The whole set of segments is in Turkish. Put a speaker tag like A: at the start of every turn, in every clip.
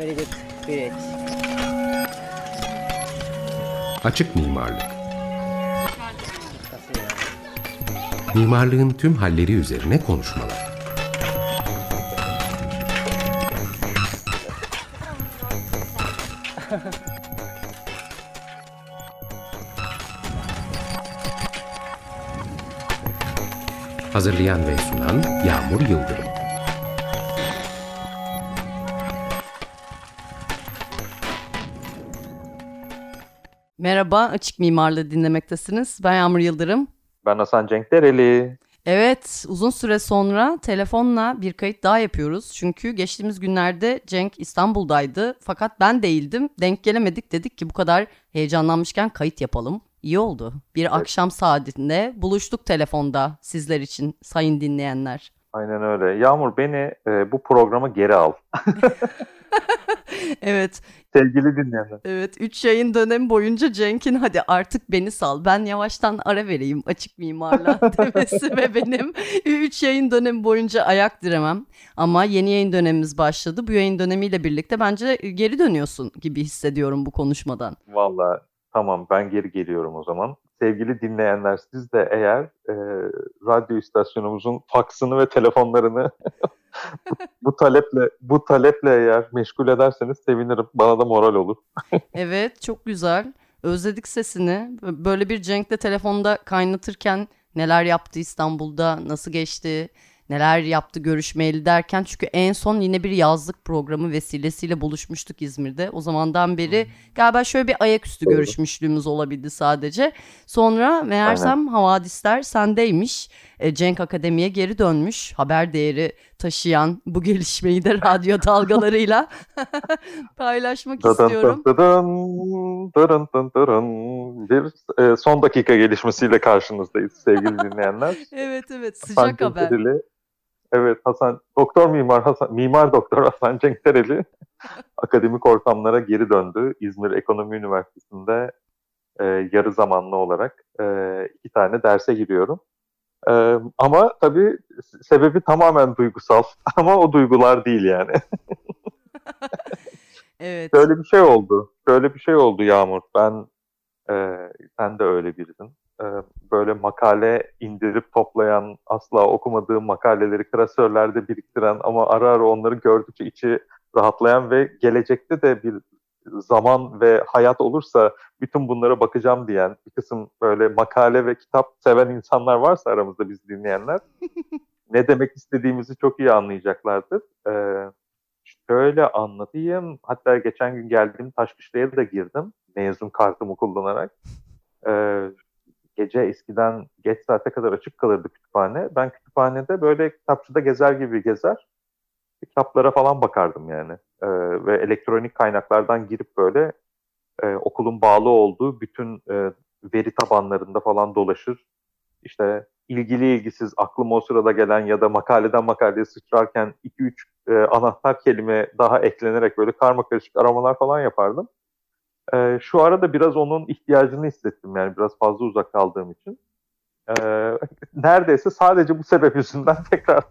A: Good. Great.
B: Açık mimarlık. Mimarlığın tüm halleri üzerine konuşmalar. Hazırlayan ve sunan Yağmur Yıldırım.
C: Merhaba, Açık Mimarlığı dinlemektesiniz. Ben Yağmur Yıldırım.
D: Ben Hasan Cenk Dereli.
C: Evet, uzun süre sonra telefonla bir kayıt daha yapıyoruz. Çünkü geçtiğimiz günlerde Cenk İstanbul'daydı. Fakat ben değildim. Denk gelemedik. Dedik ki bu kadar heyecanlanmışken kayıt yapalım. İyi oldu. Bir evet. akşam saatinde buluştuk telefonda sizler için sayın dinleyenler.
D: Aynen öyle. Yağmur beni e, bu programa geri al.
C: evet.
D: Sevgili dinleyenler.
C: Evet 3 yayın dönemi boyunca Cenk'in hadi artık beni sal ben yavaştan ara vereyim açık mimarla demesi ve benim 3 yayın dönemi boyunca ayak diremem. Ama yeni yayın dönemimiz başladı. Bu yayın dönemiyle birlikte bence geri dönüyorsun gibi hissediyorum bu konuşmadan.
D: Valla tamam ben geri geliyorum o zaman sevgili dinleyenler siz de eğer e, radyo istasyonumuzun faksını ve telefonlarını bu, bu taleple bu taleple eğer meşgul ederseniz sevinirim. Bana da moral olur.
C: evet çok güzel. Özledik sesini. Böyle bir Cenk'le telefonda kaynatırken neler yaptı İstanbul'da, nasıl geçti, neler yaptı görüşmeyeli derken çünkü en son yine bir yazlık programı vesilesiyle buluşmuştuk İzmir'de. O zamandan beri galiba şöyle bir ayaküstü Doğru. görüşmüşlüğümüz olabildi sadece. Sonra meğersem Aynen. havadisler sendeymiş. E, Cenk Akademi'ye geri dönmüş. Haber değeri taşıyan bu gelişmeyi de radyo dalgalarıyla paylaşmak istiyorum.
D: Bir e, son dakika gelişmesiyle karşınızdayız sevgili dinleyenler.
C: evet evet sıcak haber.
D: Evet Hasan, doktor mimar Hasan, mimar doktor Hasan Cenktereli akademik ortamlara geri döndü. İzmir Ekonomi Üniversitesi'nde e, yarı zamanlı olarak e, iki tane derse giriyorum. E, ama tabii sebebi tamamen duygusal. ama o duygular değil yani.
C: evet.
D: Böyle bir şey oldu. Böyle bir şey oldu Yağmur. Ben e, sen de öyle birisin. E, böyle makale indirip toplayan, asla okumadığım makaleleri klasörlerde biriktiren ama ara ara onları gördükçe içi rahatlayan ve gelecekte de bir zaman ve hayat olursa bütün bunlara bakacağım diyen bir kısım böyle makale ve kitap seven insanlar varsa aramızda biz dinleyenler ne demek istediğimizi çok iyi anlayacaklardır. Ee, şöyle anlatayım. Hatta geçen gün geldiğim Taşkışla'ya da girdim. Mezun kartımı kullanarak. Ee, gece eskiden geç saate kadar açık kalırdı kütüphane. Ben kütüphanede böyle kitapçıda gezer gibi gezer. Kitaplara falan bakardım yani. Ee, ve elektronik kaynaklardan girip böyle e, okulun bağlı olduğu bütün e, veri tabanlarında falan dolaşır. İşte ilgili ilgisiz aklıma o sırada gelen ya da makaleden makaleye sıçrarken 2-3 e, anahtar kelime daha eklenerek böyle karma karışık aramalar falan yapardım. E, şu arada biraz onun ihtiyacını hissettim yani biraz fazla uzak kaldığım için. E, neredeyse sadece bu sebep yüzünden tekrar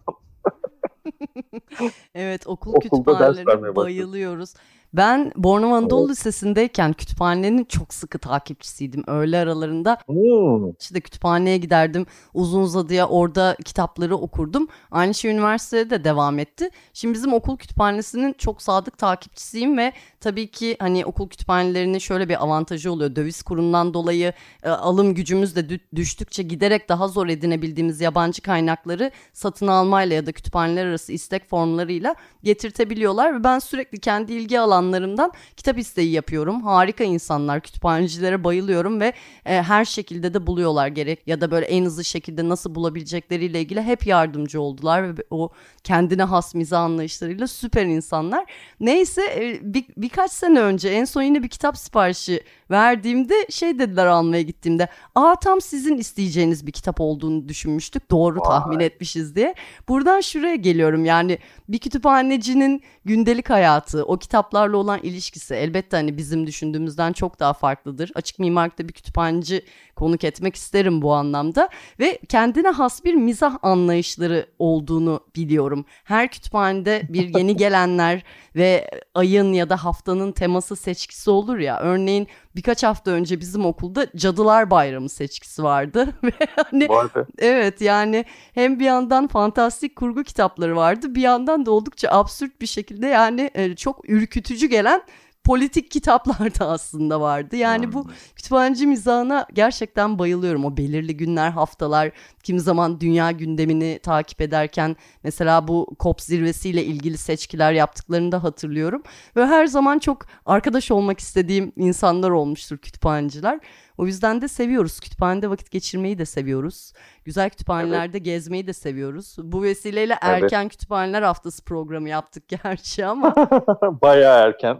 C: evet okul kütüphanelerine bayılıyoruz. Ben Bornova Anadolu evet. Lisesi'ndeyken kütüphanenin çok sıkı takipçisiydim. Öğle aralarında hmm. işte kütüphaneye giderdim. Uzun uzadıya orada kitapları okurdum. Aynı şey üniversitede de devam etti. Şimdi bizim okul kütüphanesinin çok sadık takipçisiyim ve tabii ki hani okul kütüphanelerinin şöyle bir avantajı oluyor. Döviz kurundan dolayı e, alım gücümüz de düştükçe giderek daha zor edinebildiğimiz yabancı kaynakları satın almayla ya da kütüphaneler arası istek formlarıyla getirtebiliyorlar ve ben sürekli kendi ilgi alan alanlarımdan kitap isteği yapıyorum. Harika insanlar, kütüphanecilere bayılıyorum ve e, her şekilde de buluyorlar gerek ya da böyle en hızlı şekilde nasıl bulabilecekleriyle ilgili hep yardımcı oldular ve o kendine has mizah anlayışlarıyla süper insanlar. Neyse e, bir, birkaç sene önce en son yine bir kitap siparişi verdiğimde şey dediler almaya gittiğimde. Aa tam sizin isteyeceğiniz bir kitap olduğunu düşünmüştük. Doğru Vay. tahmin etmişiz diye. Buradan şuraya geliyorum yani bir kütüphanecinin gündelik hayatı, o kitaplarla kitaplarla olan ilişkisi elbette hani bizim düşündüğümüzden çok daha farklıdır. Açık mimarlıkta bir kütüphaneci konuk etmek isterim bu anlamda ve kendine has bir mizah anlayışları olduğunu biliyorum. Her kütüphanede bir yeni gelenler ve ayın ya da haftanın teması seçkisi olur ya. Örneğin birkaç hafta önce bizim okulda Cadılar Bayramı seçkisi vardı ve hani
D: Vardı.
C: evet yani hem bir yandan fantastik kurgu kitapları vardı bir yandan da oldukça absürt bir şekilde yani e, çok ürkütücü gelen politik kitaplar da aslında vardı. Yani hmm. bu kütüphaneci mizahına gerçekten bayılıyorum. O belirli günler, haftalar, kimi zaman dünya gündemini takip ederken mesela bu COP zirvesiyle ilgili seçkiler yaptıklarını da hatırlıyorum. Ve her zaman çok arkadaş olmak istediğim insanlar olmuştur kütüphaneciler. O yüzden de seviyoruz. Kütüphanede vakit geçirmeyi de seviyoruz. Güzel kütüphanelerde evet. gezmeyi de seviyoruz. Bu vesileyle evet. erken kütüphaneler haftası programı yaptık gerçi ama.
D: Bayağı erken.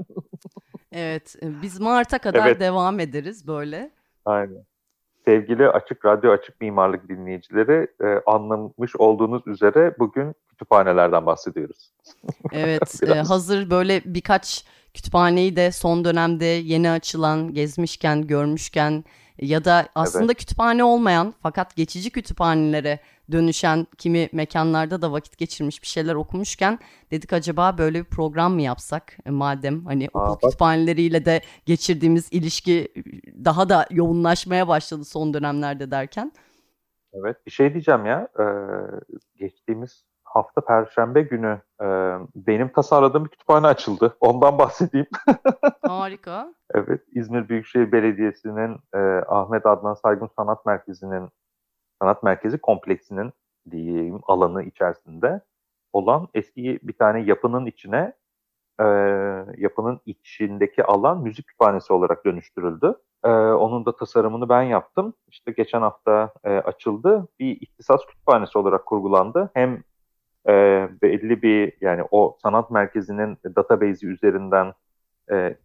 C: evet. E, biz Mart'a kadar evet. devam ederiz böyle.
D: Aynen. Sevgili Açık Radyo Açık Mimarlık dinleyicileri e, anlamış olduğunuz üzere bugün kütüphanelerden bahsediyoruz.
C: Evet. e, hazır böyle birkaç kütüphaneyi de son dönemde yeni açılan, gezmişken, görmüşken ya da aslında evet. kütüphane olmayan fakat geçici kütüphanelere dönüşen kimi mekanlarda da vakit geçirmiş bir şeyler okumuşken dedik acaba böyle bir program mı yapsak e, madem hani Aa, okul bak. kütüphaneleriyle de geçirdiğimiz ilişki daha da yoğunlaşmaya başladı son dönemlerde derken.
D: Evet bir şey diyeceğim ya ee, geçtiğimiz hafta Perşembe günü e, benim tasarladığım bir kütüphane açıldı. Ondan bahsedeyim.
C: Harika.
D: evet, İzmir Büyükşehir Belediyesi'nin e, Ahmet Adnan Saygun Sanat Merkezi'nin sanat merkezi kompleksinin diyeyim alanı içerisinde olan eski bir tane yapının içine e, yapının içindeki alan müzik kütüphanesi olarak dönüştürüldü. E, onun da tasarımını ben yaptım. İşte geçen hafta e, açıldı. Bir ihtisas kütüphanesi olarak kurgulandı. Hem e, belli bir yani o sanat merkezinin database'i üzerinden e,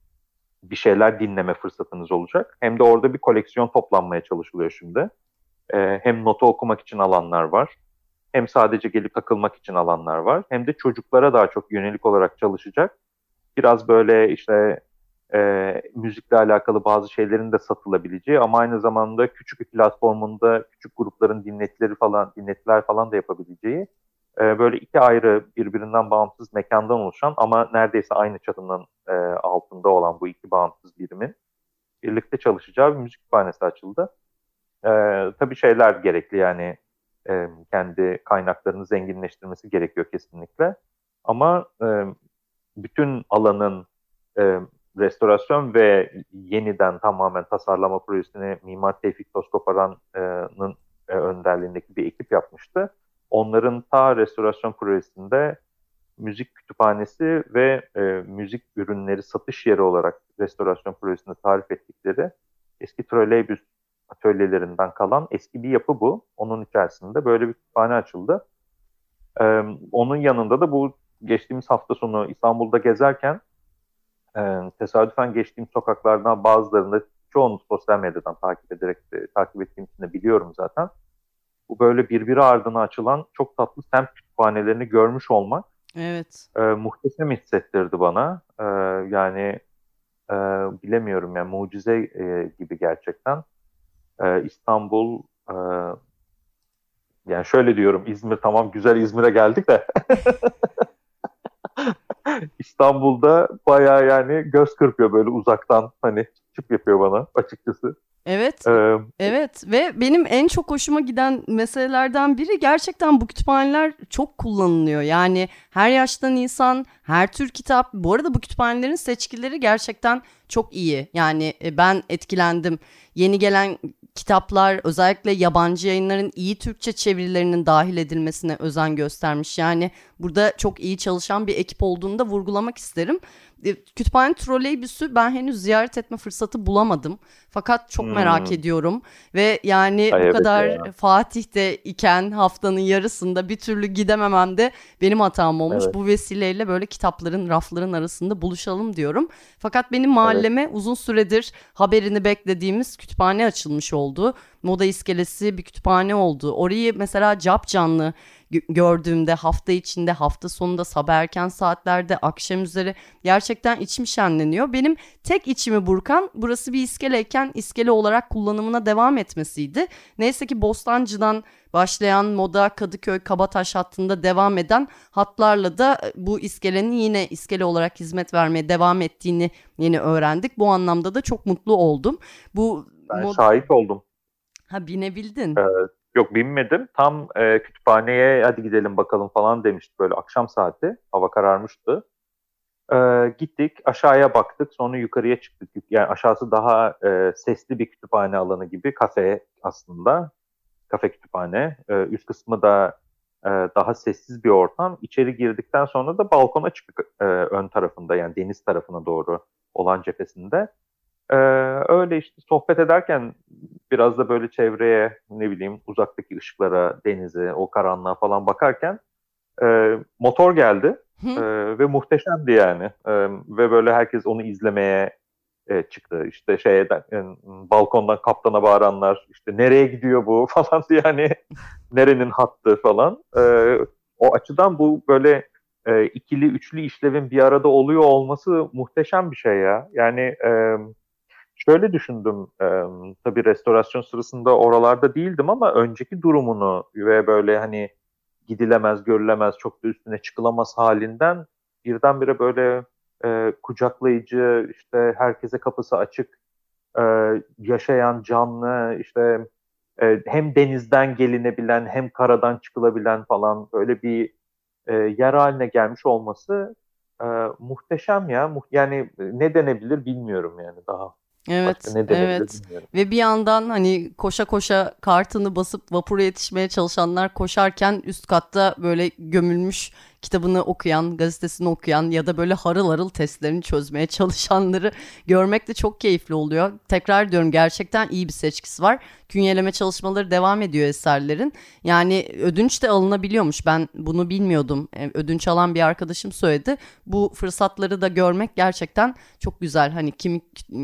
D: bir şeyler dinleme fırsatınız olacak. Hem de orada bir koleksiyon toplanmaya çalışılıyor şimdi. E, hem notu okumak için alanlar var. Hem sadece gelip takılmak için alanlar var. Hem de çocuklara daha çok yönelik olarak çalışacak. Biraz böyle işte e, müzikle alakalı bazı şeylerin de satılabileceği ama aynı zamanda küçük bir platformunda küçük grupların dinletileri falan dinletiler falan da yapabileceği e, böyle iki ayrı birbirinden bağımsız mekandan oluşan ama neredeyse aynı çatının e, altında olan bu iki bağımsız birimin birlikte çalışacağı bir müzik kütüphanesi açıldı. E, tabii şeyler gerekli yani e, kendi kaynaklarını zenginleştirmesi gerekiyor kesinlikle. Ama e, bütün alanın e, restorasyon ve yeniden tamamen tasarlama projesini Mimar Tevfik Toskoparan'ın e, önderliğindeki bir ekip yapmıştı onların ta restorasyon projesinde müzik kütüphanesi ve e, müzik ürünleri satış yeri olarak restorasyon projesinde tarif ettikleri eski troleybüs atölyelerinden kalan eski bir yapı bu. Onun içerisinde böyle bir kütüphane açıldı. E, onun yanında da bu geçtiğimiz hafta sonu İstanbul'da gezerken e, tesadüfen geçtiğim sokaklardan bazılarında çoğunu sosyal medyadan takip ederek de, takip ettiğim için de biliyorum zaten bu böyle birbiri ardına açılan çok tatlı semt kütüphanelerini görmüş olmak
C: evet.
D: e, muhteşem hissettirdi bana. E, yani e, bilemiyorum yani mucize e, gibi gerçekten. E, İstanbul e, yani şöyle diyorum İzmir tamam güzel İzmir'e geldik de İstanbul'da baya yani göz kırpıyor böyle uzaktan hani çıp yapıyor bana açıkçası.
C: Evet. Ee, evet ve benim en çok hoşuma giden meselelerden biri gerçekten bu kütüphaneler çok kullanılıyor. Yani her yaştan insan, her tür kitap. Bu arada bu kütüphanelerin seçkileri gerçekten çok iyi. Yani e, ben etkilendim. Yeni gelen kitaplar özellikle yabancı yayınların iyi Türkçe çevirilerinin dahil edilmesine özen göstermiş. Yani burada çok iyi çalışan bir ekip olduğunu da vurgulamak isterim. E, kütüphane troleybüsü ben henüz ziyaret etme fırsatı bulamadım. Fakat çok hmm. merak ediyorum. Ve yani Ay, bu evet kadar ya. Fatih'te iken haftanın yarısında bir türlü gidememem de benim hatam olmuş. Evet. Bu vesileyle böyle kitapların rafların arasında buluşalım diyorum. Fakat benim mahalleme evet. uzun süredir haberini beklediğimiz kütüphane açılmış oldu. Moda iskelesi bir kütüphane oldu. Orayı mesela cap canlı gördüğümde hafta içinde, hafta sonunda, sabah erken saatlerde, akşam üzeri gerçekten içim şenleniyor. Benim tek içimi burkan burası bir iskeleyken iskele olarak kullanımına devam etmesiydi. Neyse ki Bostancı'dan başlayan moda Kadıköy Kabataş hattında devam eden hatlarla da e, bu iskelenin yine iskele olarak hizmet vermeye devam ettiğini yeni öğrendik. Bu anlamda da çok mutlu oldum. Bu
D: ben mod... şahit oldum.
C: Ha binebildin.
D: Ee, yok binmedim. Tam e, kütüphaneye hadi gidelim bakalım falan demişti böyle akşam saati. Hava kararmıştı. Ee, gittik aşağıya baktık sonra yukarıya çıktık. Yani aşağısı daha e, sesli bir kütüphane alanı gibi kafe aslında kafe kütüphane. E, üst kısmı da e, daha sessiz bir ortam. İçeri girdikten sonra da balkona çıktık e, ön tarafında yani deniz tarafına doğru olan cephesinde. E, öyle işte sohbet ederken biraz da böyle çevreye ne bileyim uzaktaki ışıklara, denize, o karanlığa falan bakarken e, motor geldi. E, ve muhteşemdi yani. E, ve böyle herkes onu izlemeye e, çıktı. İşte şeyden yani, balkondan kaptana bağıranlar işte nereye gidiyor bu falan diye yani nerenin hattı falan. E, o açıdan bu böyle e, ikili üçlü işlevin bir arada oluyor olması muhteşem bir şey ya. Yani e, şöyle düşündüm e, tabii restorasyon sırasında oralarda değildim ama önceki durumunu ve böyle hani gidilemez, görülemez, çok da üstüne çıkılamaz halinden birdenbire böyle e, kucaklayıcı, işte herkese kapısı açık, e, yaşayan canlı, işte e, hem denizden gelinebilen hem karadan çıkılabilen falan böyle bir e, yer haline gelmiş olması e, muhteşem ya. Yani ne denebilir bilmiyorum yani daha.
C: Evet, evet. Ve bir yandan hani koşa koşa kartını basıp vapura yetişmeye çalışanlar koşarken üst katta böyle gömülmüş kitabını okuyan, gazetesini okuyan ya da böyle harıl harıl testlerini çözmeye çalışanları görmek de çok keyifli oluyor. Tekrar diyorum gerçekten iyi bir seçkisi var. Künyeleme çalışmaları devam ediyor eserlerin. Yani ödünç de alınabiliyormuş. Ben bunu bilmiyordum. E, ödünç alan bir arkadaşım söyledi. Bu fırsatları da görmek gerçekten çok güzel. Hani kim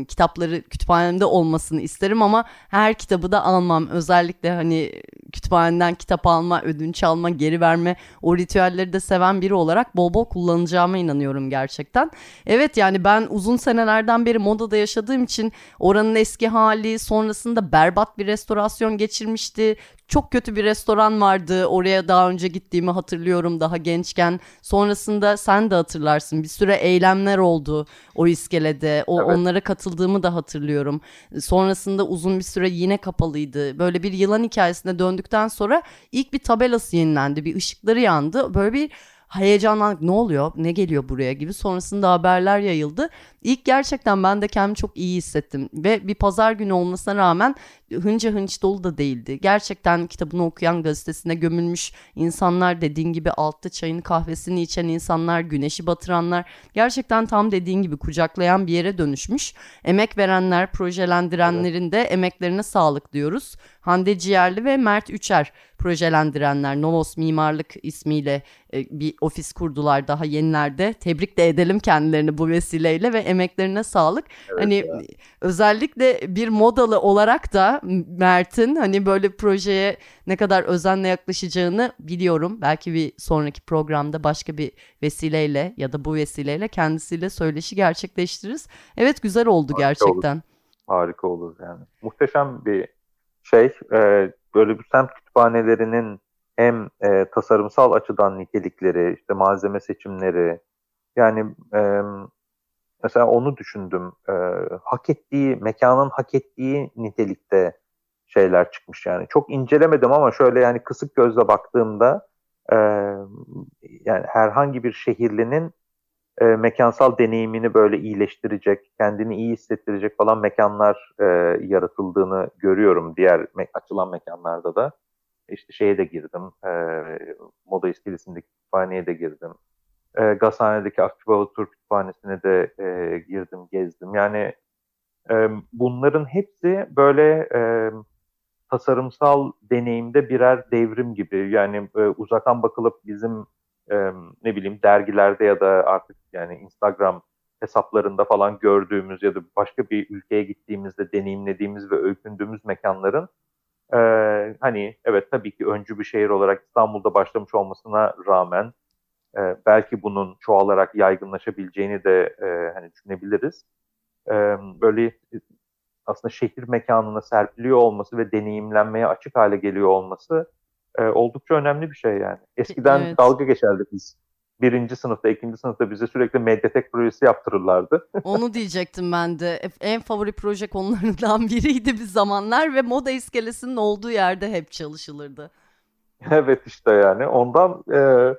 C: kitapları kütüphanemde olmasını isterim ama her kitabı da almam. Özellikle hani kütüphaneden kitap alma, ödünç alma, geri verme o ritüelleri de seven biri olarak bol bol kullanacağıma inanıyorum gerçekten. Evet yani ben uzun senelerden beri modada yaşadığım için oranın eski hali sonrasında berbat bir restorasyon geçirmişti. Çok kötü bir restoran vardı. Oraya daha önce gittiğimi hatırlıyorum daha gençken. Sonrasında sen de hatırlarsın. Bir süre eylemler oldu o iskelede. O evet. onlara katıldığımı da hatırlıyorum. Sonrasında uzun bir süre yine kapalıydı. Böyle bir yılan hikayesine döndükten sonra ilk bir tabelası yenilendi. Bir ışıkları yandı. Böyle bir heyecanlandık ne oluyor ne geliyor buraya gibi sonrasında haberler yayıldı. İlk gerçekten ben de kendimi çok iyi hissettim ve bir pazar günü olmasına rağmen hınca hınç dolu da değildi. Gerçekten kitabını okuyan gazetesine gömülmüş insanlar dediğin gibi altta çayını kahvesini içen insanlar, güneşi batıranlar gerçekten tam dediğin gibi kucaklayan bir yere dönüşmüş. Emek verenler, projelendirenlerin de emeklerine sağlık diyoruz. Hande Ciğerli ve Mert Üçer projelendirenler Novos Mimarlık ismiyle e, bir ofis kurdular daha yenilerde. Tebrik de edelim kendilerini bu vesileyle ve emeklerine sağlık. Evet hani ya. özellikle bir modalı olarak da Mert'in hani böyle projeye ne kadar özenle yaklaşacağını biliyorum. Belki bir sonraki programda başka bir vesileyle ya da bu vesileyle kendisiyle söyleşi gerçekleştiririz. Evet güzel oldu Harika gerçekten.
D: Olur. Harika olur yani. Muhteşem bir şey. E, böyle bir semt kütüphanelerinin hem e, tasarımsal açıdan nitelikleri, işte malzeme seçimleri, yani e, mesela onu düşündüm. E, hak ettiği, mekanın hak ettiği nitelikte şeyler çıkmış yani. Çok incelemedim ama şöyle yani kısık gözle baktığımda e, yani herhangi bir şehirlinin e, mekansal deneyimini böyle iyileştirecek, kendini iyi hissettirecek falan mekanlar e, yaratıldığını görüyorum diğer me- açılan mekanlarda da. İşte şeye de girdim, e, Moda İskelesi'ndeki kütüphaneye de girdim. E, Gazhane'deki Hava Tur Kütüphanesi'ne de e, girdim, gezdim. Yani e, bunların hepsi böyle e, tasarımsal deneyimde birer devrim gibi. Yani e, uzaktan bakılıp bizim e, ne bileyim dergilerde ya da artık yani Instagram hesaplarında falan gördüğümüz ya da başka bir ülkeye gittiğimizde deneyimlediğimiz ve öykündüğümüz mekanların Ee, hani evet tabii ki öncü bir şehir olarak İstanbul'da başlamış olmasına rağmen e, belki bunun çoğalarak yaygınlaşabileceğini de e, hani düşünebiliriz. E, böyle aslında şehir mekanına serpiliyor olması ve deneyimlenmeye açık hale geliyor olması e, oldukça önemli bir şey yani. Eskiden evet. dalga geçerdik biz. Birinci sınıfta, ikinci sınıfta bize sürekli Medyatek projesi yaptırırlardı.
C: Onu diyecektim ben de. En favori proje konularından biriydi bir zamanlar ve moda iskelesinin olduğu yerde hep çalışılırdı.
D: Evet işte yani ondan e,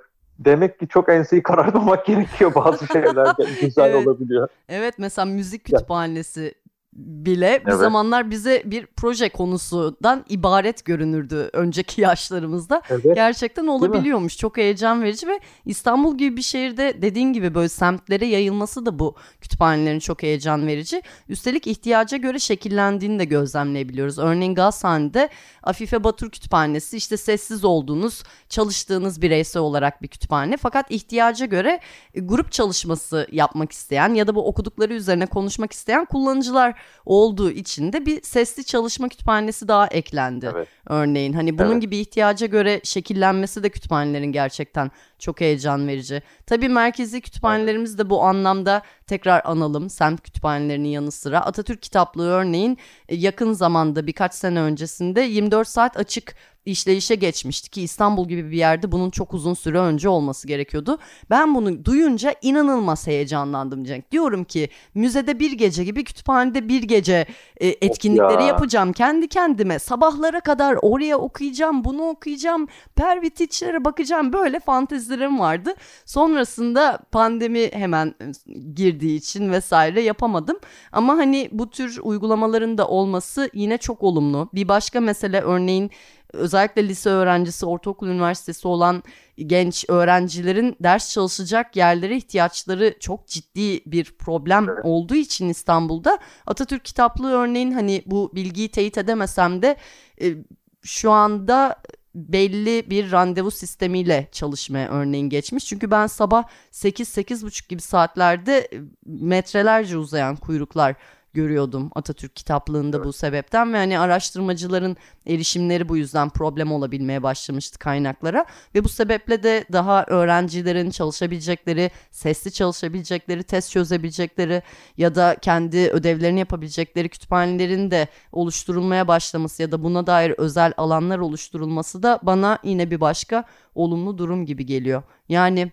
D: demek ki çok enseyi karartmamak gerekiyor bazı şeyler güzel evet. olabiliyor.
C: Evet mesela müzik kütüphanesi bile bir evet. zamanlar bize bir proje konusundan ibaret görünürdü önceki yaşlarımızda. Evet. Gerçekten olabiliyormuş. Çok heyecan verici ve İstanbul gibi bir şehirde dediğin gibi böyle semtlere yayılması da bu kütüphanelerin çok heyecan verici. Üstelik ihtiyaca göre şekillendiğini de gözlemleyebiliyoruz. Örneğin Gazhane'de Afife Batur Kütüphanesi işte sessiz olduğunuz, çalıştığınız bireysel olarak bir kütüphane. Fakat ihtiyaca göre e, grup çalışması yapmak isteyen ya da bu okudukları üzerine konuşmak isteyen kullanıcılar olduğu için de bir sesli çalışma kütüphanesi daha eklendi. Evet. Örneğin hani bunun evet. gibi ihtiyaca göre şekillenmesi de kütüphanelerin gerçekten çok heyecan verici. Tabii merkezi kütüphanelerimiz de bu anlamda tekrar analım. Semt kütüphanelerinin yanı sıra Atatürk kitaplığı örneğin e, yakın zamanda birkaç sene öncesinde 24 saat açık işleyişe geçmişti ki İstanbul gibi bir yerde bunun çok uzun süre önce olması gerekiyordu. Ben bunu duyunca inanılmaz heyecanlandım Cenk. Diyorum ki müzede bir gece gibi kütüphanede bir gece e, etkinlikleri ya. yapacağım kendi kendime. Sabahlara kadar oraya okuyacağım, bunu okuyacağım, pervitiçlere bakacağım. Böyle fantezilerim vardı. Sonrasında pandemi hemen e, girdiği için vesaire yapamadım. Ama hani bu tür uygulamaların da olması yine çok olumlu. Bir başka mesele örneğin özellikle lise öğrencisi, ortaokul üniversitesi olan genç öğrencilerin ders çalışacak yerlere ihtiyaçları çok ciddi bir problem olduğu için İstanbul'da Atatürk kitaplığı örneğin hani bu bilgiyi teyit edemesem de e, şu anda belli bir randevu sistemiyle çalışmaya örneğin geçmiş. Çünkü ben sabah 8-8.30 gibi saatlerde metrelerce uzayan kuyruklar görüyordum Atatürk kitaplığında evet. bu sebepten ve hani araştırmacıların erişimleri bu yüzden problem olabilmeye başlamıştı kaynaklara ve bu sebeple de daha öğrencilerin çalışabilecekleri, sesli çalışabilecekleri, test çözebilecekleri ya da kendi ödevlerini yapabilecekleri kütüphanelerin de oluşturulmaya başlaması ya da buna dair özel alanlar oluşturulması da bana yine bir başka olumlu durum gibi geliyor. Yani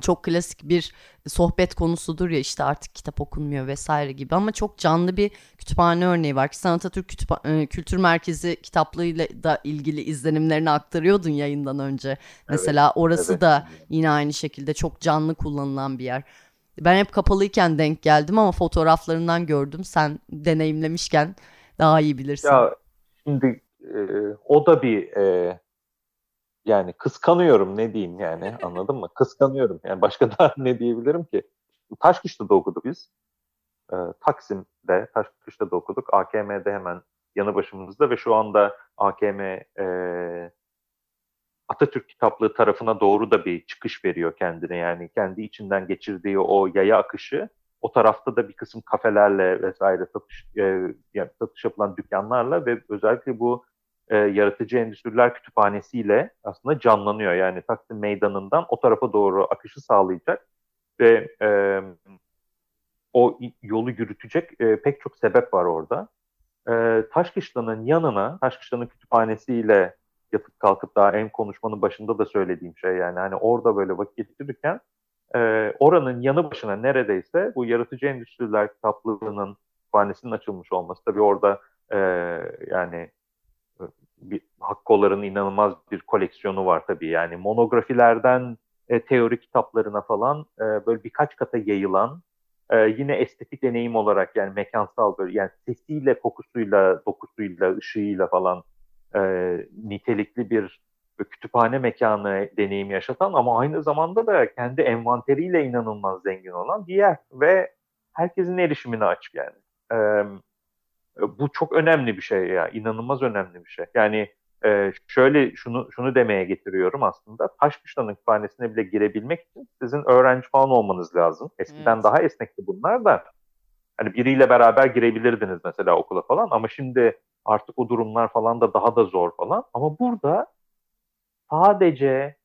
C: çok klasik bir sohbet konusudur ya işte artık kitap okunmuyor vesaire gibi ama çok canlı bir kütüphane örneği var ki sen Atatürk Kütüpha- e, Kültür Merkezi kitaplığıyla da ilgili izlenimlerini aktarıyordun yayından önce. Evet, Mesela orası evet. da yine aynı şekilde çok canlı kullanılan bir yer. Ben hep kapalıyken denk geldim ama fotoğraflarından gördüm. Sen deneyimlemişken daha iyi bilirsin.
D: Ya şimdi e, o da bir e, yani kıskanıyorum ne diyeyim yani anladın mı? Kıskanıyorum. Yani başka da ne diyebilirim ki? Taşkış'ta da okudu biz. Ee, Taksim'de, Taşkış'ta da okuduk. AKM'de hemen yanı başımızda ve şu anda AKM e, Atatürk kitaplığı tarafına doğru da bir çıkış veriyor kendine. Yani kendi içinden geçirdiği o yaya akışı o tarafta da bir kısım kafelerle vesaire satış e, yani satış yapılan dükkanlarla ve özellikle bu e, Yaratıcı Endüstriler Kütüphanesi ile aslında canlanıyor. Yani Taksim Meydanı'ndan o tarafa doğru akışı sağlayacak ve e, o yolu yürütecek e, pek çok sebep var orada. E, Taşkışla'nın yanına, Taşkışla'nın kütüphanesiyle yatıp kalkıp daha en konuşmanın başında da söylediğim şey yani hani orada böyle vakit geçirirken e, oranın yanı başına neredeyse bu yaratıcı endüstriler kitaplığının kütüphanesinin açılmış olması tabii orada e, yani bir Hakkolar'ın inanılmaz bir koleksiyonu var tabii. Yani monografilerden e, teori kitaplarına falan e, böyle birkaç kata yayılan e, yine estetik deneyim olarak yani mekansal böyle yani sesiyle, kokusuyla, dokusuyla, ışığıyla falan e, nitelikli bir kütüphane mekanı deneyimi yaşatan ama aynı zamanda da kendi envanteriyle inanılmaz zengin olan bir yer ve herkesin erişimine açık yani. E, bu çok önemli bir şey ya, inanılmaz önemli bir şey. Yani e, şöyle şunu şunu demeye getiriyorum aslında. Taşkışla'nın kütüphanesine bile girebilmek için sizin öğrenci falan olmanız lazım. Eskiden evet. daha esnekti bunlar da. Hani biriyle beraber girebilirdiniz mesela okula falan ama şimdi Artık o durumlar falan da daha da zor falan. Ama burada sadece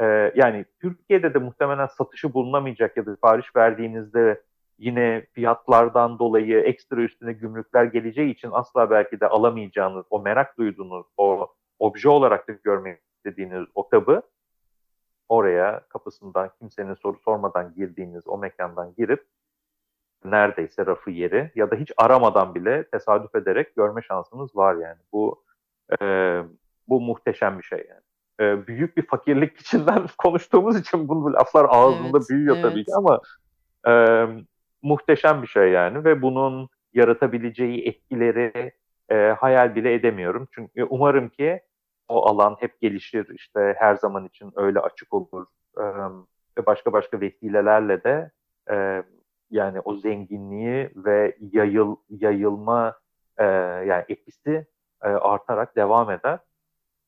D: e, yani Türkiye'de de muhtemelen satışı bulunamayacak ya da sipariş verdiğinizde yine fiyatlardan dolayı ekstra üstüne gümrükler geleceği için asla belki de alamayacağınız, o merak duyduğunuz, o obje olarak da görmek istediğiniz o tabı oraya kapısından kimsenin soru sormadan girdiğiniz o mekandan girip neredeyse rafı yeri ya da hiç aramadan bile tesadüf ederek görme şansınız var yani. Bu e, bu muhteşem bir şey yani. E, büyük bir fakirlik içinden konuştuğumuz için bu laflar ağzında evet, büyüyor evet. tabii ki ama e, muhteşem bir şey yani ve bunun yaratabileceği etkileri e, hayal bile edemiyorum. Çünkü umarım ki o alan hep gelişir işte her zaman için öyle açık olur ve başka başka vesilelerle de e, yani o zenginliği ve yayıl yayılma e, yani etkisi e, artarak devam eder.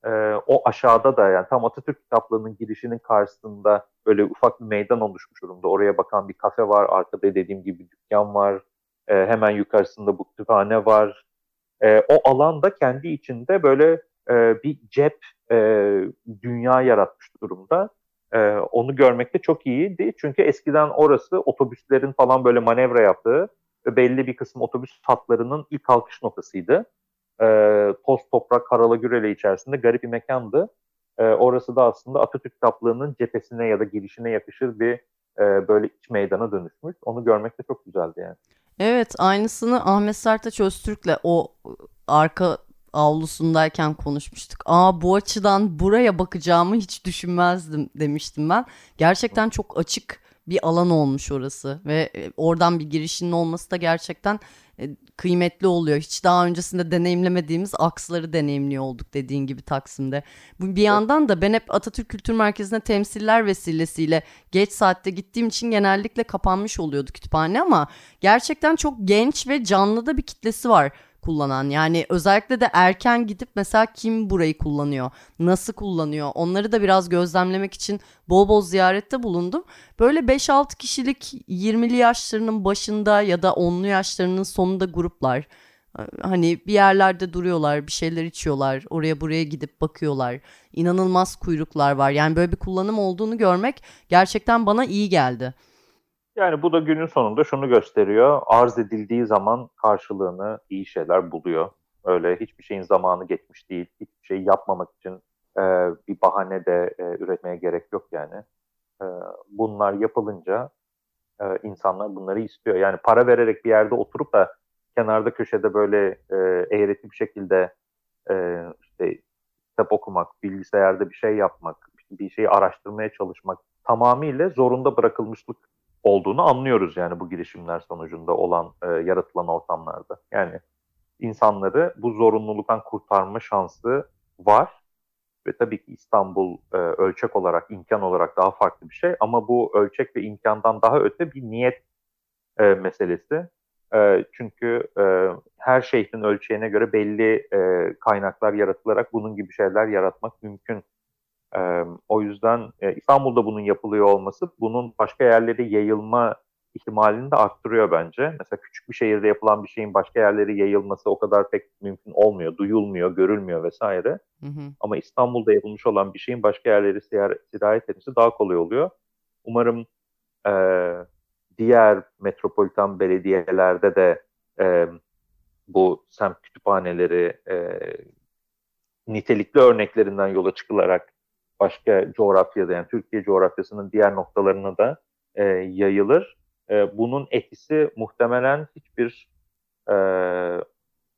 D: E, o aşağıda da yani tam Atatürk kitaplığının girişinin karşısında böyle ufak bir meydan oluşmuş durumda. Oraya bakan bir kafe var, arkada dediğim gibi dükkan var. E, hemen yukarısında bu kütüphane var. E, o alanda kendi içinde böyle e, bir cep e, dünya yaratmış durumda. E, onu görmek de çok iyiydi. Çünkü eskiden orası otobüslerin falan böyle manevra yaptığı belli bir kısım otobüs hatlarının ilk kalkış noktasıydı. E, toz, toprak, karalı gürele içerisinde garip bir mekandı. E, orası da aslında Atatürk kitaplığının cephesine ya da girişine yakışır bir e, böyle iç meydana dönüşmüş. Onu görmek de çok güzeldi yani.
C: Evet aynısını Ahmet Sertaç Öztürk'le o arka avlusundayken konuşmuştuk. Aa bu açıdan buraya bakacağımı hiç düşünmezdim demiştim ben. Gerçekten çok açık bir alan olmuş orası ve e, oradan bir girişinin olması da gerçekten e, kıymetli oluyor. Hiç daha öncesinde deneyimlemediğimiz aksları deneyimliyor olduk dediğin gibi Taksim'de. Bir yandan da ben hep Atatürk Kültür Merkezi'ne temsiller vesilesiyle geç saatte gittiğim için genellikle kapanmış oluyordu kütüphane ama gerçekten çok genç ve canlı da bir kitlesi var kullanan. Yani özellikle de erken gidip mesela kim burayı kullanıyor, nasıl kullanıyor onları da biraz gözlemlemek için bol bol ziyarette bulundum. Böyle 5-6 kişilik 20'li yaşlarının başında ya da 10'lu yaşlarının sonunda gruplar. Hani bir yerlerde duruyorlar, bir şeyler içiyorlar, oraya buraya gidip bakıyorlar. İnanılmaz kuyruklar var. Yani böyle bir kullanım olduğunu görmek gerçekten bana iyi geldi.
D: Yani bu da günün sonunda şunu gösteriyor. Arz edildiği zaman karşılığını iyi şeyler buluyor. Öyle hiçbir şeyin zamanı geçmiş değil. Hiçbir şey yapmamak için e, bir bahane de e, üretmeye gerek yok yani. E, bunlar yapılınca e, insanlar bunları istiyor. Yani para vererek bir yerde oturup da kenarda köşede böyle e, eğreti bir şekilde e, işte kitap okumak, bilgisayarda bir şey yapmak, bir şeyi araştırmaya çalışmak tamamıyla zorunda bırakılmışlık olduğunu anlıyoruz yani bu girişimler sonucunda olan e, yaratılan ortamlarda. Yani insanları bu zorunluluktan kurtarma şansı var ve tabii ki İstanbul e, ölçek olarak, imkan olarak daha farklı bir şey ama bu ölçek ve imkandan daha öte bir niyet e, meselesi. E, çünkü e, her şehrin ölçeğine göre belli e, kaynaklar yaratılarak bunun gibi şeyler yaratmak mümkün e, o yüzden e, İstanbul'da bunun yapılıyor olması bunun başka yerlere yayılma ihtimalini de arttırıyor bence. Mesela küçük bir şehirde yapılan bir şeyin başka yerlere yayılması o kadar pek mümkün olmuyor, duyulmuyor, görülmüyor vesaire. Hı hı. Ama İstanbul'da yapılmış olan bir şeyin başka yerlere sirayet etmesi daha kolay oluyor. Umarım e, diğer metropolitan belediyelerde de e, bu semt kütüphaneleri e, nitelikli örneklerinden yola çıkılarak başka coğrafyada yani Türkiye coğrafyasının diğer noktalarına da e, yayılır. E, bunun etkisi muhtemelen hiçbir e,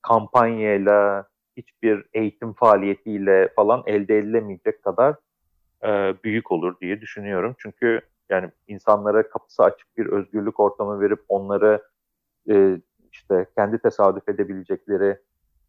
D: kampanyayla, hiçbir eğitim faaliyetiyle falan elde edilemeyecek kadar e, büyük olur diye düşünüyorum. Çünkü yani insanlara kapısı açık bir özgürlük ortamı verip onları e, işte kendi tesadüf edebilecekleri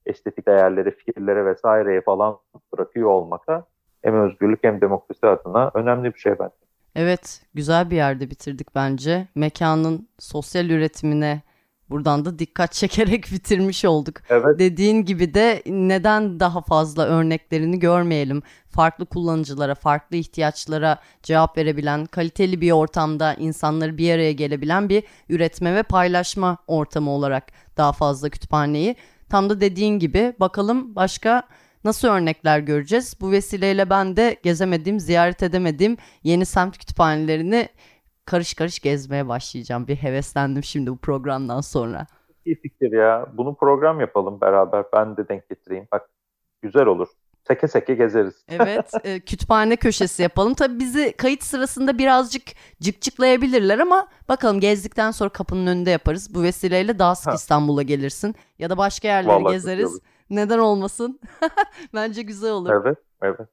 D: estetik değerlere, fikirlere vesaireye falan bırakıyor olmaka hem özgürlük hem demokrasi adına önemli bir şey bence.
C: Evet, güzel bir yerde bitirdik bence. Mekanın sosyal üretimine buradan da dikkat çekerek bitirmiş olduk. Evet. Dediğin gibi de neden daha fazla örneklerini görmeyelim? Farklı kullanıcılara, farklı ihtiyaçlara cevap verebilen, kaliteli bir ortamda insanları bir araya gelebilen bir üretme ve paylaşma ortamı olarak daha fazla kütüphaneyi Tam da dediğin gibi bakalım başka nasıl örnekler göreceğiz. Bu vesileyle ben de gezemediğim, ziyaret edemediğim yeni semt kütüphanelerini karış karış gezmeye başlayacağım. Bir heveslendim şimdi bu programdan sonra.
D: İyi fikir ya. Bunu program yapalım beraber. Ben de denk getireyim. Bak güzel olur. Seke seke gezeriz.
C: Evet, e, kütüphane köşesi yapalım. Tabii bizi kayıt sırasında birazcık cıkcıklayabilirler ama bakalım gezdikten sonra kapının önünde yaparız. Bu vesileyle daha sık İstanbul'a gelirsin ya da başka yerleri
D: Vallahi
C: gezeriz. Neden olmasın? Bence güzel olur.
D: Evet, evet.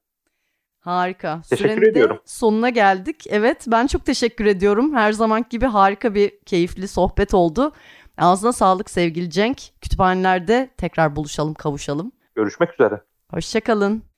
C: Harika.
D: Teşekkür
C: Sürenin
D: ediyorum.
C: sonuna geldik. Evet, ben çok teşekkür ediyorum. Her zaman gibi harika bir keyifli sohbet oldu. Ağzına sağlık sevgili Cenk. Kütüphanelerde tekrar buluşalım, kavuşalım.
D: Görüşmek üzere.
C: Hoşçakalın.